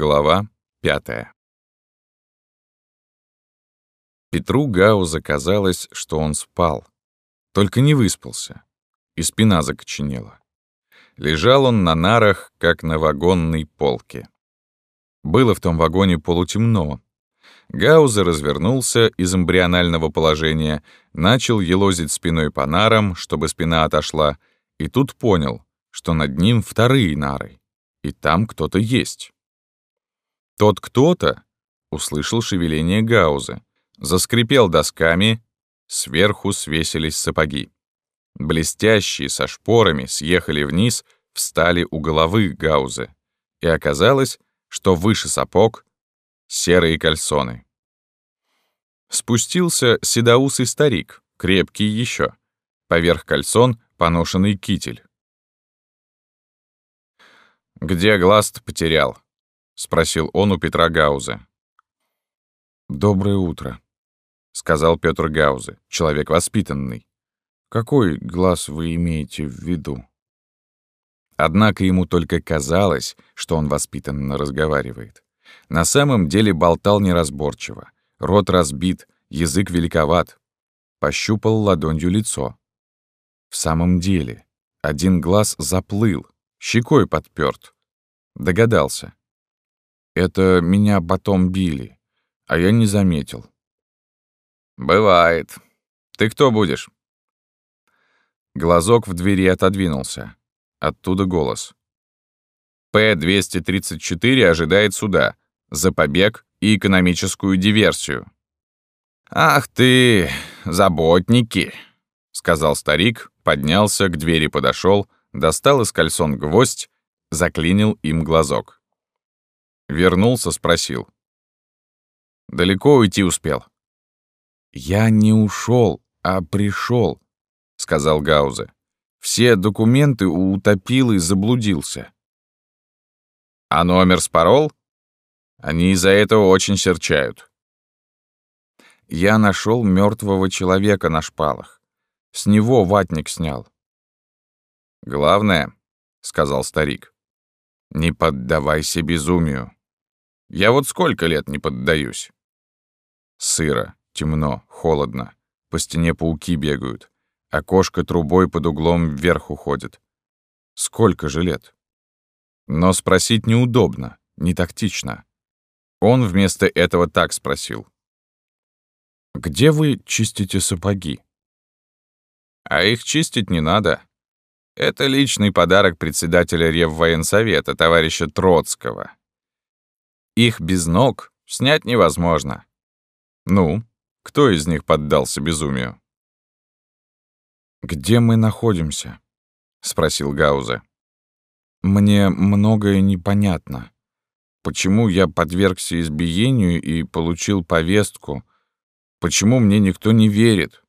Глава пятая. Петру Гауза казалось, что он спал, только не выспался, и спина закоченела. Лежал он на нарах, как на вагонной полке. Было в том вагоне полутемно. Гауза развернулся из эмбрионального положения, начал елозить спиной по нарам, чтобы спина отошла, и тут понял, что над ним вторые нары, и там кто-то есть. Тот кто-то услышал шевеление Гаузы, заскрипел досками, сверху свесились сапоги. Блестящие со шпорами съехали вниз, встали у головы Гаузы, и оказалось, что выше сапог — серые кальсоны. Спустился седоусый старик, крепкий еще. Поверх кальсон — поношенный китель. «Где глаз-то потерял?» — спросил он у Петра Гаузы. «Доброе утро», — сказал Петр Гаузе, человек воспитанный. «Какой глаз вы имеете в виду?» Однако ему только казалось, что он воспитанно разговаривает. На самом деле болтал неразборчиво. Рот разбит, язык великоват. Пощупал ладонью лицо. В самом деле, один глаз заплыл, щекой подпёрт. Догадался. Это меня потом били, а я не заметил. «Бывает. Ты кто будешь?» Глазок в двери отодвинулся. Оттуда голос. П-234 ожидает суда за побег и экономическую диверсию. «Ах ты, заботники!» — сказал старик, поднялся, к двери подошел, достал из кальсон гвоздь, заклинил им глазок. Вернулся, спросил. «Далеко уйти успел?» «Я не ушел, а пришел», — сказал Гаузе. Все документы утопил и заблудился. А номер спорол? Они из-за этого очень серчают. Я нашел мертвого человека на шпалах. С него ватник снял. Главное, — сказал старик, — не поддавайся безумию. Я вот сколько лет не поддаюсь. Сыро, темно, холодно. По стене пауки бегают. Окошко трубой под углом вверх уходит. Сколько же лет? Но спросить неудобно, не тактично. Он вместо этого так спросил. «Где вы чистите сапоги?» «А их чистить не надо. Это личный подарок председателя Реввоенсовета, товарища Троцкого. Их без ног снять невозможно. Ну, кто из них поддался безумию?» «Где мы находимся?» — спросил Гаузе. «Мне многое непонятно. Почему я подвергся избиению и получил повестку? Почему мне никто не верит?»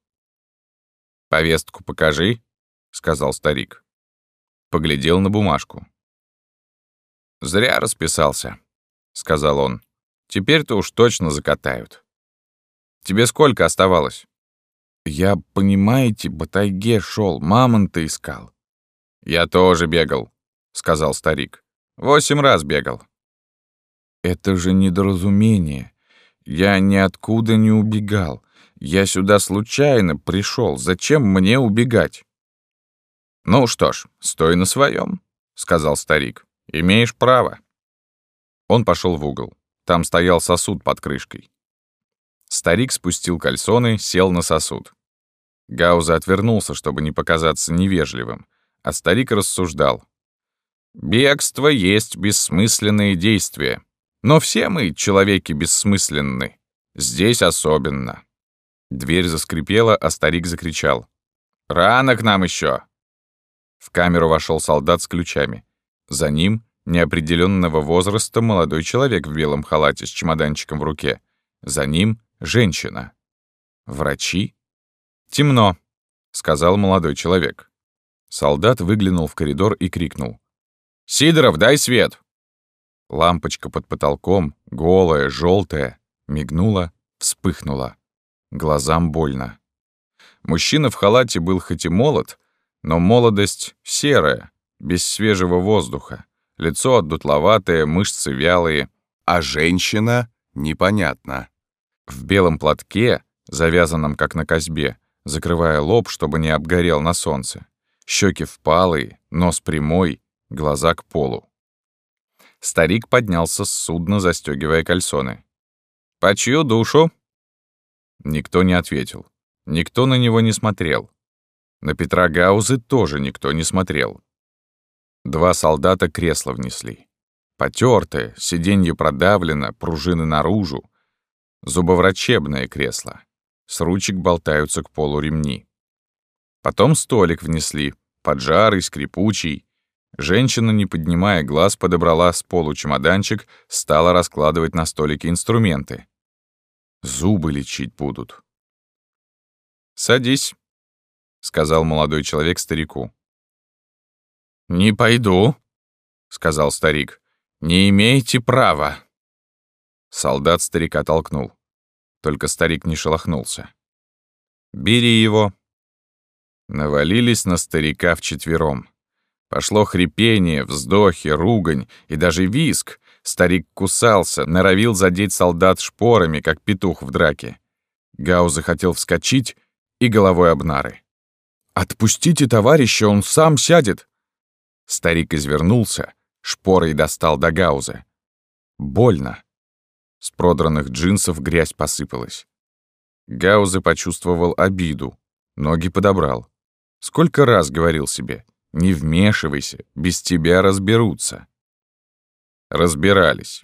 «Повестку покажи», — сказал старик. Поглядел на бумажку. «Зря расписался», — сказал он. «Теперь-то уж точно закатают. Тебе сколько оставалось?» Я, понимаете, по тайге шел, мамонта искал. Я тоже бегал, сказал старик. Восемь раз бегал. Это же недоразумение. Я ниоткуда не убегал. Я сюда случайно пришел. Зачем мне убегать? Ну что ж, стой на своем, сказал старик. Имеешь право. Он пошел в угол. Там стоял сосуд под крышкой. Старик спустил кальсоны, сел на сосуд. Гауза отвернулся, чтобы не показаться невежливым, а старик рассуждал. «Бегство есть бессмысленные действия. Но все мы, человеки, бессмысленны. Здесь особенно». Дверь заскрипела, а старик закричал. «Рано к нам еще!» В камеру вошел солдат с ключами. За ним неопределенного возраста молодой человек в белом халате с чемоданчиком в руке. За ним Женщина. Врачи? Темно, сказал молодой человек. Солдат выглянул в коридор и крикнул. «Сидоров, дай свет!» Лампочка под потолком, голая, желтая, мигнула, вспыхнула. Глазам больно. Мужчина в халате был хоть и молод, но молодость серая, без свежего воздуха. Лицо отдутловатое, мышцы вялые, а женщина — непонятно. В белом платке, завязанном как на козьбе, закрывая лоб, чтобы не обгорел на солнце. Щеки впалые, нос прямой, глаза к полу. Старик поднялся с судна, застегивая кальсоны. «По чью душу?» Никто не ответил. Никто на него не смотрел. На Петра Гаузы тоже никто не смотрел. Два солдата кресло внесли. Потёртое, сиденье продавлено, пружины наружу. Зубоврачебное кресло. С ручек болтаются к полу ремни. Потом столик внесли, поджарый, скрипучий. Женщина, не поднимая глаз, подобрала с полу чемоданчик, стала раскладывать на столике инструменты. Зубы лечить будут. «Садись», — сказал молодой человек старику. «Не пойду», — сказал старик. «Не имеете права». Солдат старика толкнул. Только старик не шелохнулся. «Бери его». Навалились на старика вчетвером. Пошло хрипение, вздохи, ругань и даже виск. Старик кусался, норовил задеть солдат шпорами, как петух в драке. Гау захотел вскочить и головой об нары. «Отпустите товарища, он сам сядет!» Старик извернулся, шпорой достал до гауза. Больно. С продранных джинсов грязь посыпалась. Гаузе почувствовал обиду, ноги подобрал. Сколько раз говорил себе, не вмешивайся, без тебя разберутся. Разбирались.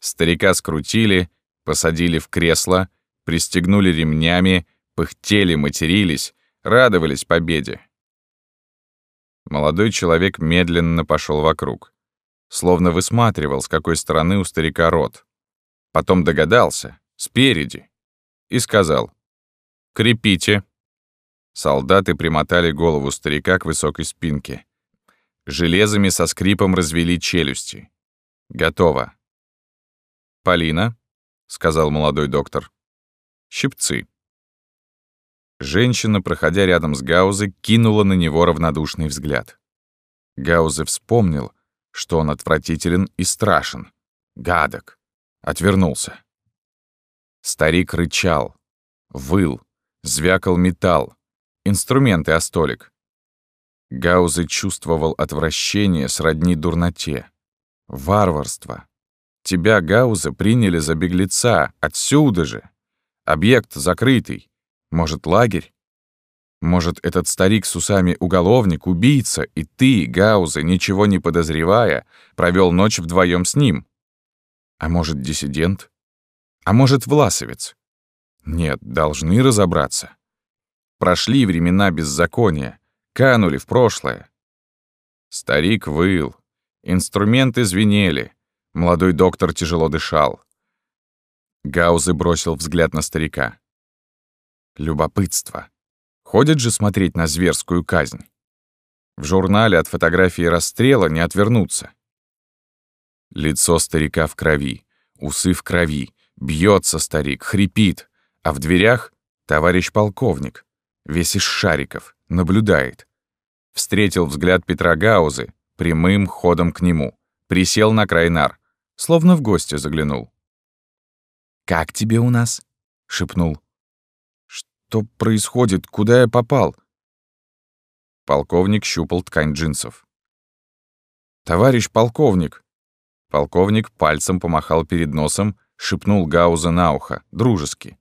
Старика скрутили, посадили в кресло, пристегнули ремнями, пыхтели, матерились, радовались победе. Молодой человек медленно пошел вокруг, словно высматривал, с какой стороны у старика рот. Потом догадался, спереди, и сказал «Крепите». Солдаты примотали голову старика к высокой спинке. Железами со скрипом развели челюсти. Готово. «Полина», — сказал молодой доктор, — «щипцы». Женщина, проходя рядом с Гаузе, кинула на него равнодушный взгляд. Гаузе вспомнил, что он отвратителен и страшен. Гадок. Отвернулся. Старик рычал, выл, звякал металл, инструменты о столик. Гаузе чувствовал отвращение сродни дурноте. Варварство. Тебя, Гауза, приняли за беглеца, отсюда же. Объект закрытый. Может, лагерь? Может, этот старик с усами уголовник, убийца, и ты, Гауза, ничего не подозревая, провел ночь вдвоем с ним? А может, диссидент? А может, власовец? Нет, должны разобраться. Прошли времена беззакония, канули в прошлое. Старик выл, инструменты звенели, молодой доктор тяжело дышал. Гаузы бросил взгляд на старика. Любопытство. Ходят же смотреть на зверскую казнь. В журнале от фотографии расстрела не отвернуться. Лицо старика в крови, усы в крови, бьется старик, хрипит, а в дверях товарищ полковник, весь из шариков, наблюдает. Встретил взгляд Петра Гаузы, прямым ходом к нему, присел на край нар, словно в гости заглянул. «Как тебе у нас?» — шепнул. Что происходит? Куда я попал?» Полковник щупал ткань джинсов. «Товарищ полковник!» Полковник пальцем помахал перед носом, шепнул Гауза на ухо, дружески.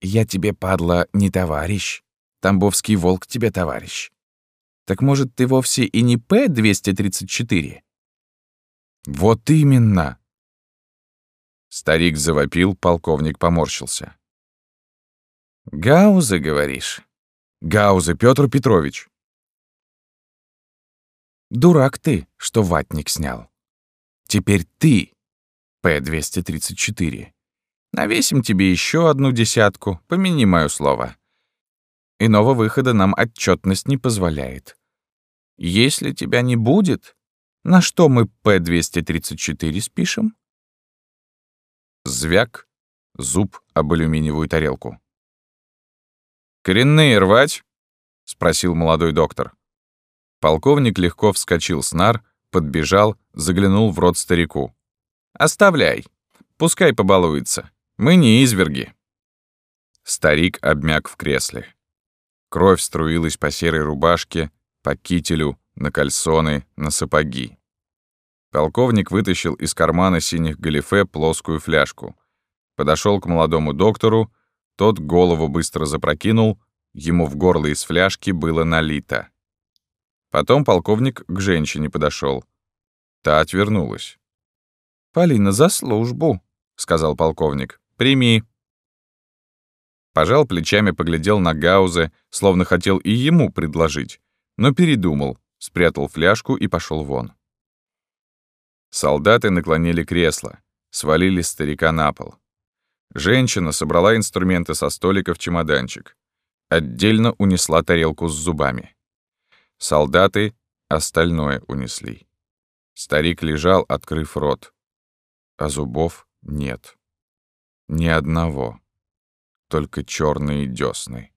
«Я тебе, падла, не товарищ. Тамбовский волк тебе товарищ. Так может, ты вовсе и не П-234?» «Вот именно!» Старик завопил, полковник поморщился. Гауза, говоришь? Гауза Петр Петрович. Дурак ты, что ватник снял. Теперь ты, П-234. Навесим тебе еще одну десятку, помяни мое слово. Иного выхода нам отчетность не позволяет. Если тебя не будет, на что мы П-234 спишем? Звяк, зуб об алюминиевую тарелку. «Коренные рвать?» — спросил молодой доктор. Полковник легко вскочил с нар, подбежал, заглянул в рот старику. «Оставляй. Пускай побалуется. Мы не изверги». Старик обмяк в кресле. Кровь струилась по серой рубашке, по кителю, на кальсоны, на сапоги. Полковник вытащил из кармана синих галифе плоскую фляжку. Подошел к молодому доктору, тот голову быстро запрокинул, ему в горло из фляжки было налито. Потом полковник к женщине подошел. Та отвернулась. «Полина, за службу», — сказал полковник. «Прими». Пожал плечами, поглядел на Гауза, словно хотел и ему предложить, но передумал, спрятал фляжку и пошел вон. Солдаты наклонили кресло, свалили старика на пол. Женщина собрала инструменты со столика в чемоданчик. Отдельно унесла тарелку с зубами. Солдаты остальное унесли. Старик лежал, открыв рот. А зубов нет. Ни одного. Только черные десны.